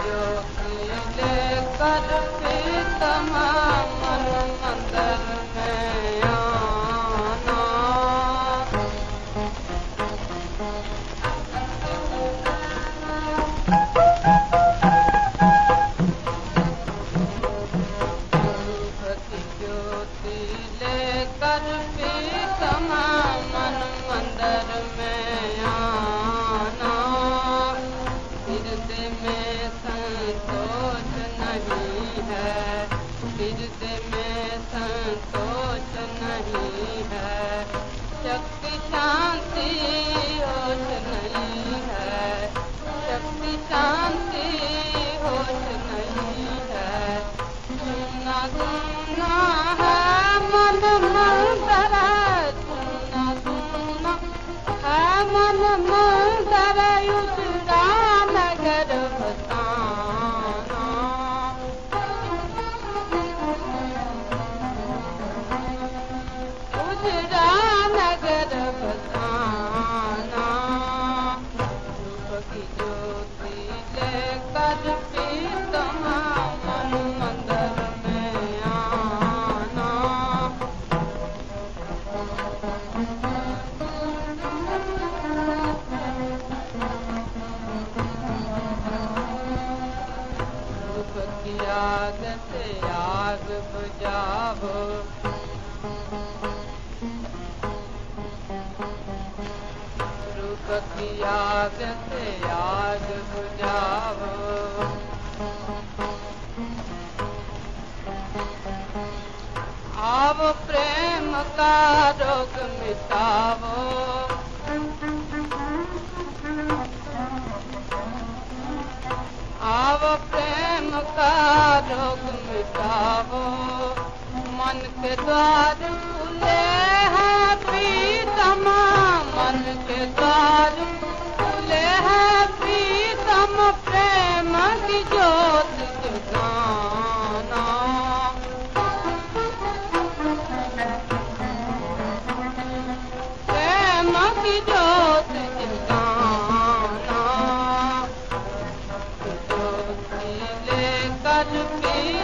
ले करंद ज्यो कर जरूरत नहीं है शक्ति शांति होश नहीं है शक्ति शांति होश नहीं है गुना गुना नगर सुभित मन मंदर में आबक आदत यादि बजाव ਸਖੀਆ ਸਿਤ ਆਸ ਸੁਝਾਵ ਆਵ ਪ੍ਰੇਮ ਕਾ ਰੋਗ ਮਿਟਾਵੋ ਆਵ ਪ੍ਰੇਮ ਕਾ ਰੋਗ ਮਿਟਾਵੋ ਮਨ ਕੇ ਦਵਾਰ جوتے ان